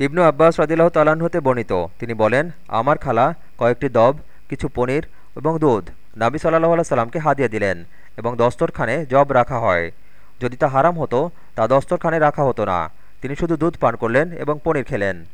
ইবনু আব্বাস রদিল্লাহ তালান হতে বর্ণিত। তিনি বলেন, আমার খালা, কয়েকটি দব, কিছু পনির এবং দুধ নাবি সাল্লাহ আল্লাহ সাল্লামকে হাদিয়া দিলেন এবং দস্তরখানে জব রাখা হয়। যদি তা হারাম হতো, তা দস্তরখানে রাখা হতো না। তিনি শুধু দুধ পান করলেন এবং পনির খেলেন।